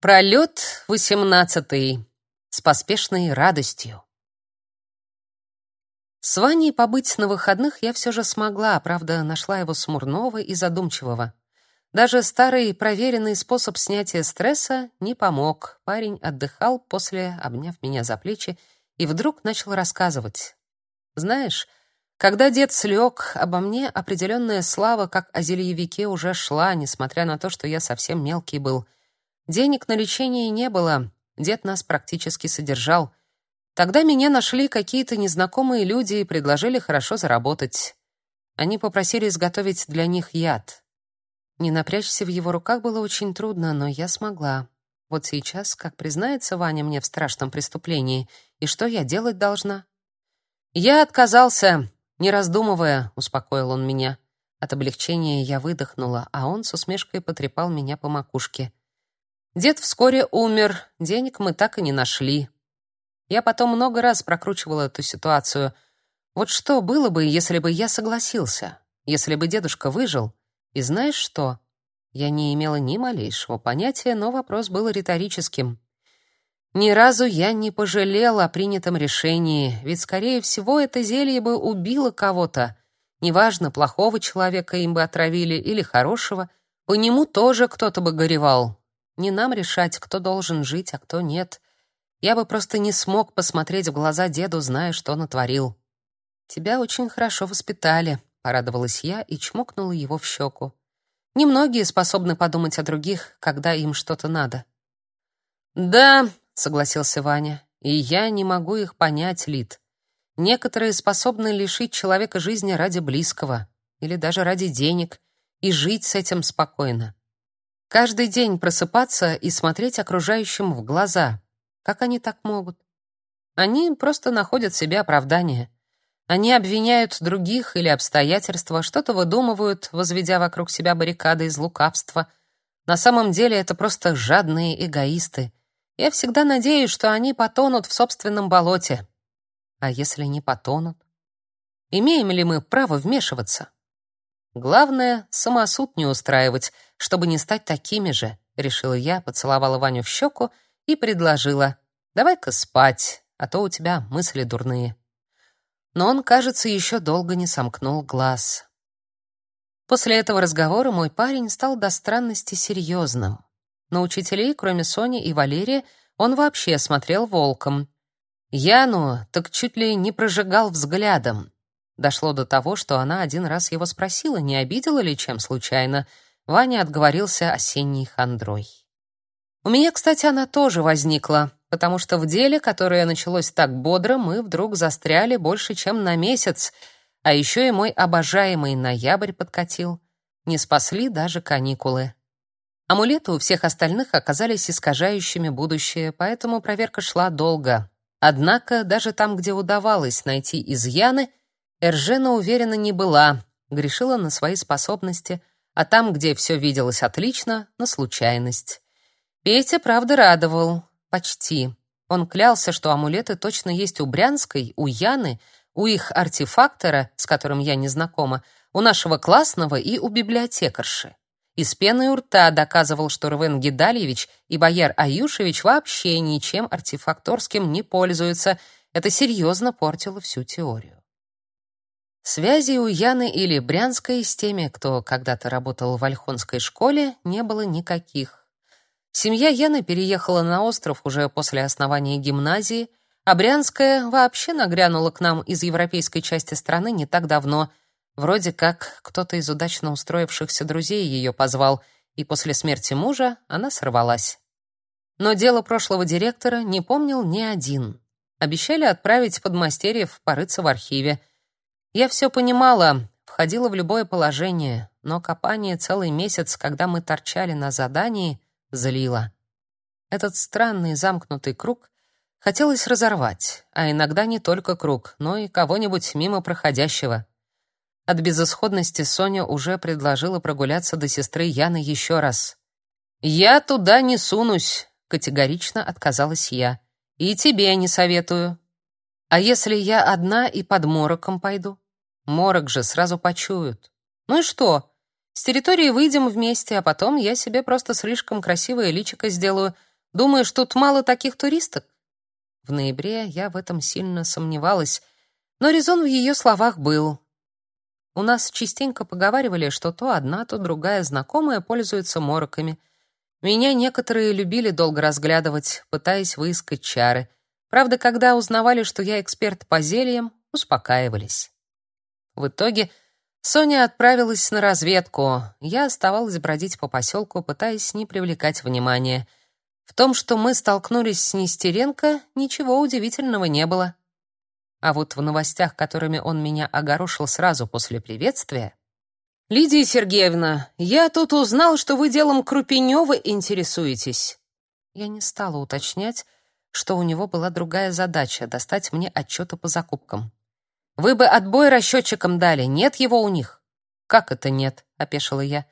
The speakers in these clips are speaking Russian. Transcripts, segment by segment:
Пролет восемнадцатый. С поспешной радостью. С Ваней побыть на выходных я все же смогла, правда, нашла его смурного и задумчивого. Даже старый проверенный способ снятия стресса не помог. Парень отдыхал после, обняв меня за плечи, и вдруг начал рассказывать. «Знаешь, когда дед слег, обо мне определенная слава, как о зельевике, уже шла, несмотря на то, что я совсем мелкий был — Денег на лечение не было, дед нас практически содержал. Тогда меня нашли какие-то незнакомые люди и предложили хорошо заработать. Они попросили изготовить для них яд. Не напрячься в его руках было очень трудно, но я смогла. Вот сейчас, как признается Ваня мне в страшном преступлении, и что я делать должна? Я отказался, не раздумывая, успокоил он меня. От облегчения я выдохнула, а он с усмешкой потрепал меня по макушке. Дед вскоре умер, денег мы так и не нашли. Я потом много раз прокручивала эту ситуацию. Вот что было бы, если бы я согласился? Если бы дедушка выжил? И знаешь что? Я не имела ни малейшего понятия, но вопрос был риторическим. Ни разу я не пожалела о принятом решении, ведь, скорее всего, это зелье бы убило кого-то. Неважно, плохого человека им бы отравили или хорошего, по нему тоже кто-то бы горевал. Не нам решать, кто должен жить, а кто нет. Я бы просто не смог посмотреть в глаза деду, зная, что натворил. Тебя очень хорошо воспитали, порадовалась я и чмокнула его в щеку. Немногие способны подумать о других, когда им что-то надо. Да, согласился Ваня. И я не могу их понять, Лид. Некоторые способны лишить человека жизни ради близкого или даже ради денег и жить с этим спокойно. Каждый день просыпаться и смотреть окружающим в глаза. Как они так могут? Они просто находят себе оправдание. Они обвиняют других или обстоятельства, что-то выдумывают, возведя вокруг себя баррикады из лукавства. На самом деле это просто жадные эгоисты. Я всегда надеюсь, что они потонут в собственном болоте. А если не потонут? Имеем ли мы право вмешиваться? Главное — самосуд не устраивать, чтобы не стать такими же, решила я, поцеловала Ваню в щеку и предложила: "Давай-ка спать, а то у тебя мысли дурные". Но он, кажется, еще долго не сомкнул глаз. После этого разговора мой парень стал до странности серьезным. На учителей, кроме Сони и Валерия, он вообще смотрел волком. Яну так чуть ли не прожигал взглядом. Дошло до того, что она один раз его спросила, не обидела ли чем случайно. Ваня отговорился осенней хандрой. У меня, кстати, она тоже возникла, потому что в деле, которое началось так бодро, мы вдруг застряли больше, чем на месяц, а еще и мой обожаемый ноябрь подкатил. Не спасли даже каникулы. Амулеты у всех остальных оказались искажающими будущее, поэтому проверка шла долго. Однако даже там, где удавалось найти изъяны, Эржена уверена не была, грешила на свои способности, а там, где все виделось отлично, на случайность. Петя, правда, радовал. Почти. Он клялся, что амулеты точно есть у Брянской, у Яны, у их артефактора, с которым я не знакома, у нашего классного и у библиотекарши. Из пены у рта доказывал, что Рвен Гидальевич и бояр Аюшевич вообще ничем артефакторским не пользуются. Это серьезно портило всю теорию. Связей у Яны или Брянской с теми, кто когда-то работал в Ольхонской школе, не было никаких. Семья Яны переехала на остров уже после основания гимназии, а Брянская вообще нагрянула к нам из европейской части страны не так давно. Вроде как кто-то из удачно устроившихся друзей ее позвал, и после смерти мужа она сорвалась. Но дело прошлого директора не помнил ни один. Обещали отправить подмастерьев порыться в архиве — я все понимала, входила в любое положение, но копание целый месяц, когда мы торчали на задании, злило. Этот странный замкнутый круг хотелось разорвать, а иногда не только круг, но и кого-нибудь мимо проходящего. От безысходности Соня уже предложила прогуляться до сестры Яны еще раз. «Я туда не сунусь», — категорично отказалась я. «И тебе не советую. А если я одна и под мороком пойду? Морок же сразу почуют. Ну и что? С территории выйдем вместе, а потом я себе просто слишком красивое личико сделаю, Думаешь, тут мало таких туристок? В ноябре я в этом сильно сомневалась, но резон в ее словах был. У нас частенько поговаривали, что то одна, то другая знакомая пользуется мороками. Меня некоторые любили долго разглядывать, пытаясь выискать чары. Правда, когда узнавали, что я эксперт по зельям, успокаивались. В итоге Соня отправилась на разведку. Я оставалась бродить по поселку, пытаясь не привлекать внимания. В том, что мы столкнулись с Нестеренко, ничего удивительного не было. А вот в новостях, которыми он меня огорошил сразу после приветствия, «Лидия Сергеевна, я тут узнал, что вы делом Крупенева интересуетесь». Я не стала уточнять, что у него была другая задача — достать мне отчеты по закупкам. «Вы бы отбой расчетчикам дали, нет его у них». «Как это нет?» — опешила я.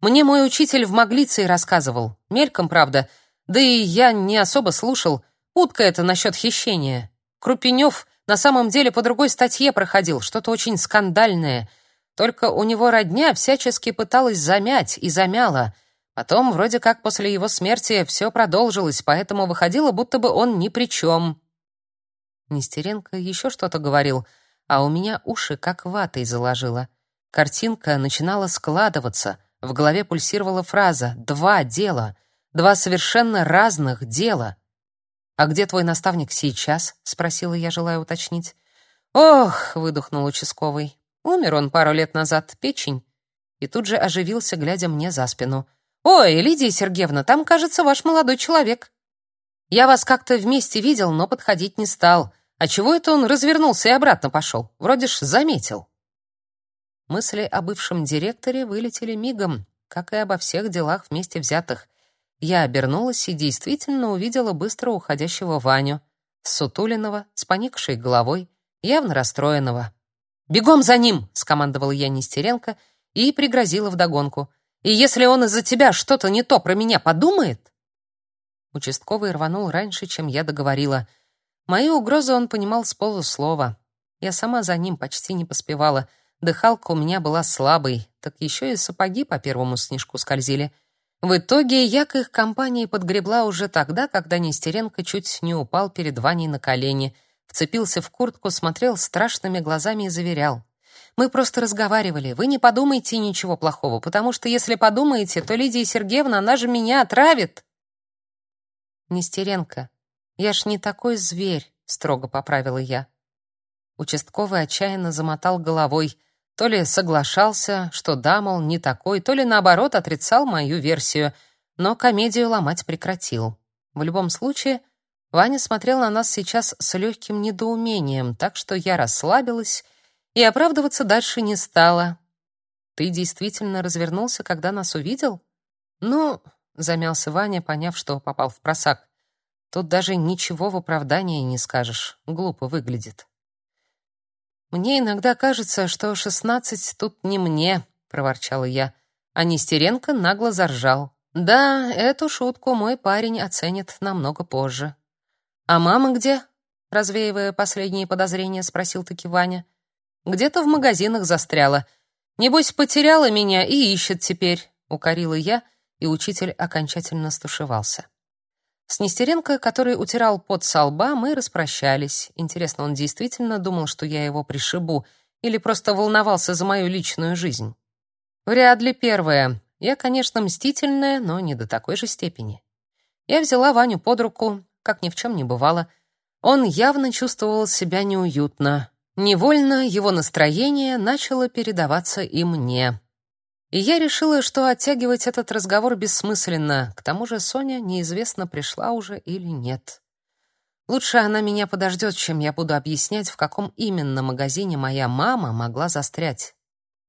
«Мне мой учитель в Маглиции рассказывал. Мельком, правда. Да и я не особо слушал. Утка это насчет хищения. Крупенев на самом деле по другой статье проходил, что-то очень скандальное. Только у него родня всячески пыталась замять и замяла. Потом, вроде как после его смерти, все продолжилось, поэтому выходило, будто бы он ни при чем. Нестеренко еще что-то говорил, а у меня уши как ватой заложило. Картинка начинала складываться, в голове пульсировала фраза «два дела», два совершенно разных дела — «А где твой наставник сейчас?» — спросила я, желая уточнить. «Ох!» — выдохнул участковый. «Умер он пару лет назад, печень». И тут же оживился, глядя мне за спину. «Ой, Лидия Сергеевна, там, кажется, ваш молодой человек. Я вас как-то вместе видел, но подходить не стал. А чего это он развернулся и обратно пошел? Вроде ж заметил». Мысли о бывшем директоре вылетели мигом, как и обо всех делах вместе взятых. Я обернулась и действительно увидела быстро уходящего Ваню, сутуленного, с поникшей головой, явно расстроенного. «Бегом за ним!» — скомандовала я Нестеренко и пригрозила вдогонку. «И если он из-за тебя что-то не то про меня подумает...» Участковый рванул раньше, чем я договорила. Мои угрозы он понимал с полуслова. Я сама за ним почти не поспевала. Дыхалка у меня была слабой, так еще и сапоги по первому снежку скользили. В итоге я к их компании подгребла уже тогда, когда Нестеренко чуть не упал перед Ваней на колени, вцепился в куртку, смотрел страшными глазами и заверял. «Мы просто разговаривали. Вы не подумайте ничего плохого, потому что если подумаете, то Лидия Сергеевна, она же меня отравит!» «Нестеренко, я ж не такой зверь», — строго поправила я. Участковый отчаянно замотал головой — то ли соглашался, что да, мол, не такой, то ли наоборот отрицал мою версию, но комедию ломать прекратил. В любом случае, Ваня смотрел на нас сейчас с легким недоумением, так что я расслабилась и оправдываться дальше не стала. Ты действительно развернулся, когда нас увидел? Ну, замялся Ваня, поняв, что попал в просак. Тут даже ничего в оправдании не скажешь. Глупо выглядит. Мне иногда кажется, что шестнадцать тут не мне, проворчала я, а Нестеренко нагло заржал. Да, эту шутку мой парень оценит намного позже. А мама где? развеивая последние подозрения, спросил таки Ваня. Где-то в магазинах застряла. Небось, потеряла меня и ищет теперь, укорила я, и учитель окончательно стушевался. С Нестеренко, который утирал пот со лба, мы распрощались. Интересно, он действительно думал, что я его пришибу, или просто волновался за мою личную жизнь? Вряд ли первое. Я, конечно, мстительная, но не до такой же степени. Я взяла Ваню под руку, как ни в чем не бывало. Он явно чувствовал себя неуютно. Невольно его настроение начало передаваться и мне. И я решила, что оттягивать этот разговор бессмысленно. К тому же Соня неизвестно, пришла уже или нет. Лучше она меня подождет, чем я буду объяснять, в каком именно магазине моя мама могла застрять.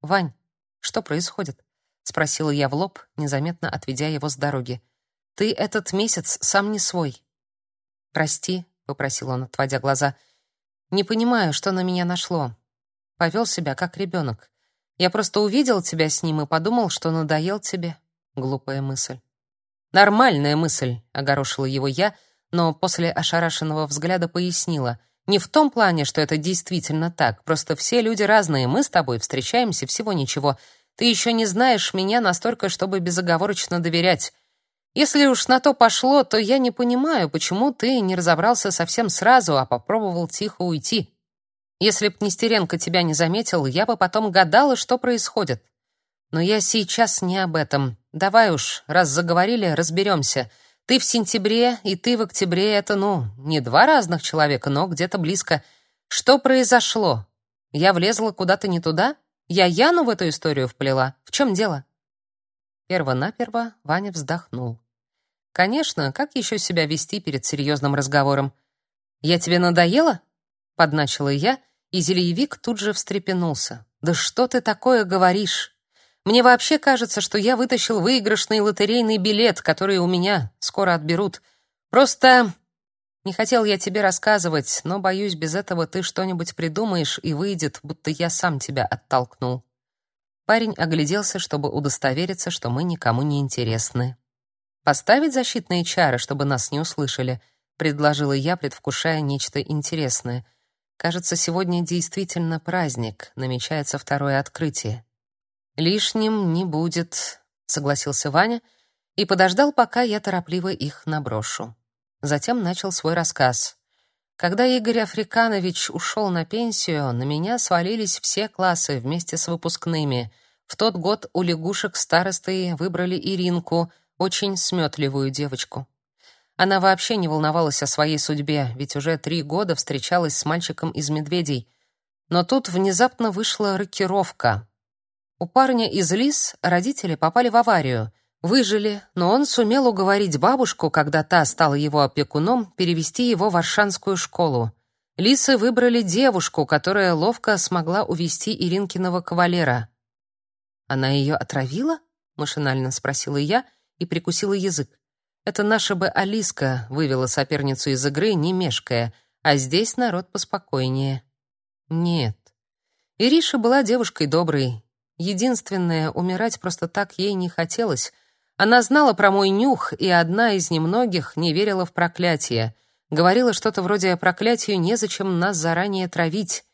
«Вань, что происходит?» — спросила я в лоб, незаметно отведя его с дороги. «Ты этот месяц сам не свой». «Прости», — попросил он, отводя глаза. «Не понимаю, что на меня нашло. Повел себя как ребенок. Я просто увидел тебя с ним и подумал, что надоел тебе. Глупая мысль. Нормальная мысль, огорошила его я, но после ошарашенного взгляда пояснила. Не в том плане, что это действительно так. Просто все люди разные. Мы с тобой встречаемся всего ничего. Ты еще не знаешь меня настолько, чтобы безоговорочно доверять. Если уж на то пошло, то я не понимаю, почему ты не разобрался совсем сразу, а попробовал тихо уйти. Если б Нестеренко тебя не заметил, я бы потом гадала, что происходит. Но я сейчас не об этом. Давай уж, раз заговорили, разберемся. Ты в сентябре и ты в октябре — это, ну, не два разных человека, но где-то близко. Что произошло? Я влезла куда-то не туда? Я Яну в эту историю вплела? В чем дело?» Перво-наперво Ваня вздохнул. Конечно, как еще себя вести перед серьезным разговором? «Я тебе надоела?» — подначила я, и зельевик тут же встрепенулся. «Да что ты такое говоришь? Мне вообще кажется, что я вытащил выигрышный лотерейный билет, который у меня скоро отберут. Просто не хотел я тебе рассказывать, но боюсь, без этого ты что-нибудь придумаешь и выйдет, будто я сам тебя оттолкнул». Парень огляделся, чтобы удостовериться, что мы никому не интересны. Поставить защитные чары, чтобы нас не услышали, предложила я, предвкушая нечто интересное. Кажется, сегодня действительно праздник, намечается второе открытие. Лишним не будет, согласился Ваня и подождал, пока я торопливо их наброшу. Затем начал свой рассказ. Когда Игорь Африканович ушел на пенсию, на меня свалились все классы вместе с выпускными. В тот год у лягушек старосты выбрали Иринку — очень сметливую девочку. Она вообще не волновалась о своей судьбе, ведь уже три года встречалась с мальчиком из медведей. Но тут внезапно вышла рокировка. У парня из Лис родители попали в аварию, выжили, но он сумел уговорить бабушку, когда та стала его опекуном, перевести его в Аршанскую школу. Лисы выбрали девушку, которая ловко смогла увести Иринкиного кавалера. «Она ее отравила?» — машинально спросила я и прикусила язык. Это наша бы Алиска вывела соперницу из игры, не мешкая, а здесь народ поспокойнее. Нет. Ириша была девушкой доброй. Единственное, умирать просто так ей не хотелось. Она знала про мой нюх, и одна из немногих не верила в проклятие. Говорила что-то вроде «проклятию незачем нас заранее травить».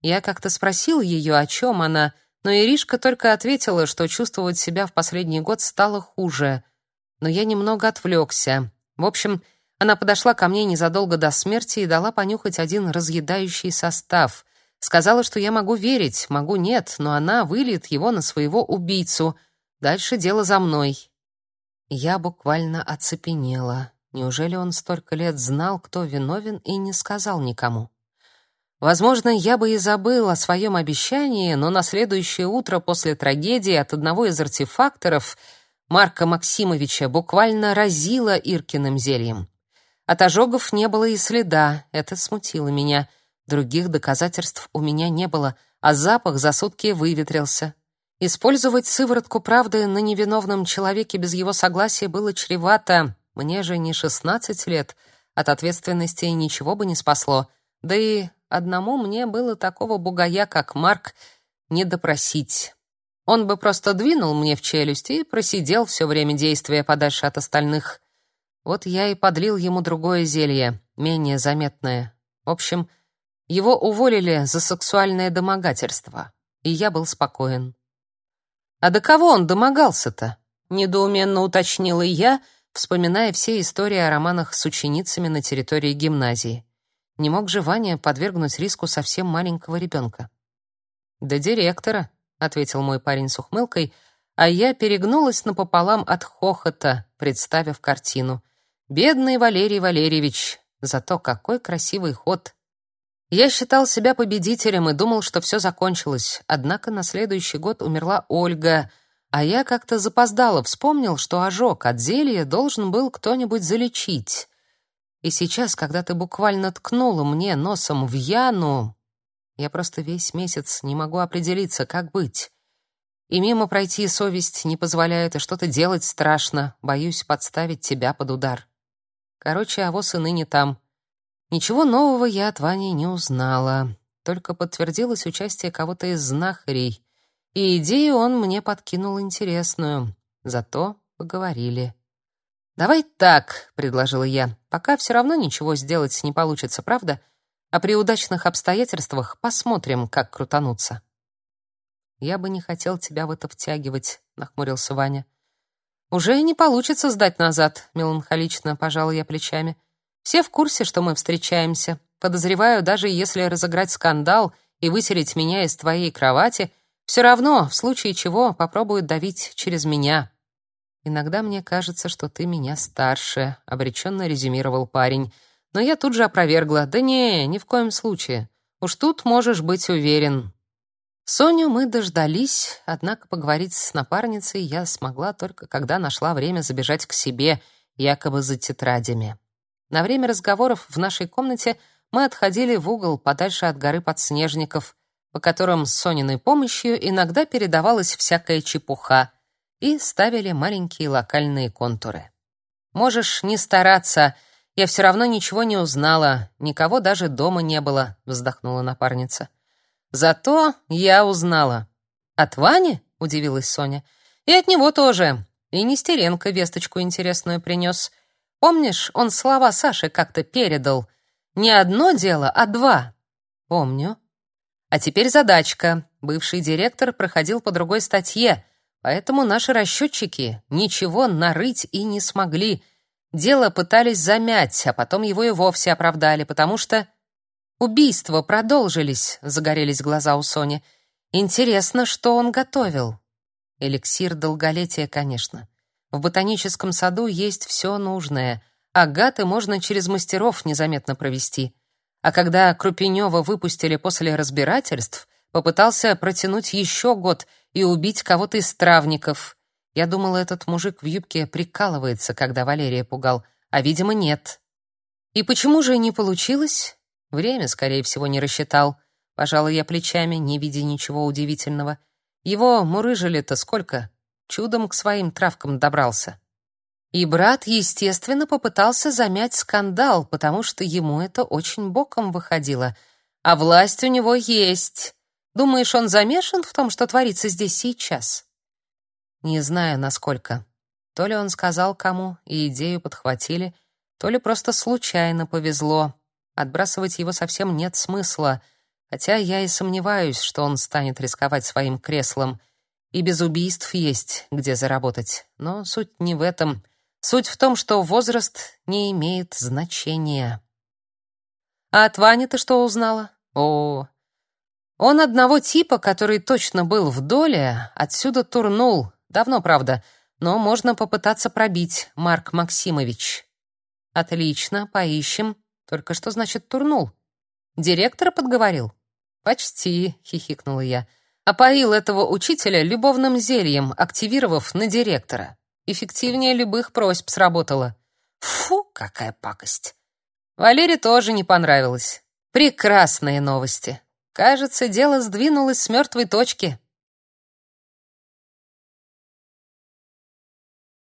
Я как-то спросил ее, о чем она, — но Иришка только ответила, что чувствовать себя в последний год стало хуже. Но я немного отвлекся. В общем, она подошла ко мне незадолго до смерти и дала понюхать один разъедающий состав. Сказала, что я могу верить, могу нет, но она выльет его на своего убийцу. Дальше дело за мной. Я буквально оцепенела. Неужели он столько лет знал, кто виновен, и не сказал никому? Возможно, я бы и забыл о своем обещании, но на следующее утро после трагедии от одного из артефакторов, Марка Максимовича, буквально разило Иркиным зельем. От ожогов не было и следа, это смутило меня. Других доказательств у меня не было, а запах за сутки выветрился. Использовать сыворотку правды на невиновном человеке без его согласия было чревато. Мне же не шестнадцать лет, от ответственности ничего бы не спасло. Да и одному мне было такого бугая, как Марк, не допросить. Он бы просто двинул мне в челюсть и просидел все время действия подальше от остальных. Вот я и подлил ему другое зелье, менее заметное. В общем, его уволили за сексуальное домогательство, и я был спокоен. А до кого он домогался-то? недоуменно уточнила я, вспоминая все истории о романах с ученицами на территории гимназии. Не мог же Ваня подвергнуть риску совсем маленького ребенка. «Да директора», — ответил мой парень с ухмылкой, а я перегнулась напополам от хохота, представив картину. «Бедный Валерий Валерьевич! Зато какой красивый ход!» Я считал себя победителем и думал, что все закончилось. Однако на следующий год умерла Ольга, а я как-то запоздало вспомнил, что ожог от зелья должен был кто-нибудь залечить. И сейчас, когда ты буквально ткнула мне носом в Яну, я просто весь месяц не могу определиться, как быть. И мимо пройти совесть не позволяет, и что-то делать страшно, боюсь подставить тебя под удар. Короче, а вот и ныне там. Ничего нового я от Вани не узнала, только подтвердилось участие кого-то из знахарей, и идею он мне подкинул интересную. Зато поговорили. «Давай так», — предложила я, — «пока все равно ничего сделать не получится, правда? А при удачных обстоятельствах посмотрим, как крутануться». «Я бы не хотел тебя в это втягивать», — нахмурился Ваня. Уже не получится сдать назад, меланхолично пожала я плечами. Все в курсе, что мы встречаемся. Подозреваю, даже если разыграть скандал и выселить меня из твоей кровати, все равно, в случае чего, попробуют давить через меня. Иногда мне кажется, что ты меня старше, обреченно резюмировал парень. Но я тут же опровергла: "Да не, ни в коем случае. Уж тут можешь быть уверен". Соню мы дождались, однако поговорить с напарницей я смогла только когда нашла время забежать к себе, якобы за тетрадями. На время разговоров в нашей комнате мы отходили в угол подальше от горы подснежников, по которым с Сониной помощью иногда передавалась всякая чепуха, и ставили маленькие локальные контуры. Можешь не стараться, я все равно ничего не узнала, никого даже дома не было, вздохнула напарница. Зато я узнала. От Вани? удивилась Соня. И от него тоже. И Нестеренко весточку интересную принес. Помнишь, он слова Саши как-то передал. Не одно дело, а два. Помню. А теперь задачка. Бывший директор проходил по другой статье, поэтому наши расчетчики ничего нарыть и не смогли. Дело пытались замять, а потом его и вовсе оправдали, потому что убийства продолжились, загорелись глаза у Сони. Интересно, что он готовил. Эликсир долголетия, конечно. В ботаническом саду есть все нужное. Агаты можно через мастеров незаметно провести. А когда Крупенева выпустили после разбирательств, попытался протянуть еще год и убить кого-то из травников. Я думала, этот мужик в юбке прикалывается, когда Валерия пугал, а, видимо, нет. И почему же не получилось? Время, скорее всего, не рассчитал. Пожалуй, я плечами, не видя ничего удивительного. Его мурыжили-то сколько? чудом к своим травкам добрался. И брат, естественно, попытался замять скандал, потому что ему это очень боком выходило. А власть у него есть. Думаешь, он замешан в том, что творится здесь сейчас? Не знаю, насколько. То ли он сказал кому, и идею подхватили, то ли просто случайно повезло. Отбрасывать его совсем нет смысла, хотя я и сомневаюсь, что он станет рисковать своим креслом — и без убийств есть где заработать. Но суть не в этом. Суть в том, что возраст не имеет значения. А от Вани ты что узнала? О, он одного типа, который точно был в доле, отсюда турнул. Давно, правда, но можно попытаться пробить, Марк Максимович. Отлично, поищем. Только что значит турнул? Директор подговорил? Почти, хихикнула я опоил этого учителя любовным зельем, активировав на директора. Эффективнее любых просьб сработало. Фу, какая пакость. Валере тоже не понравилось. Прекрасные новости. Кажется, дело сдвинулось с мертвой точки.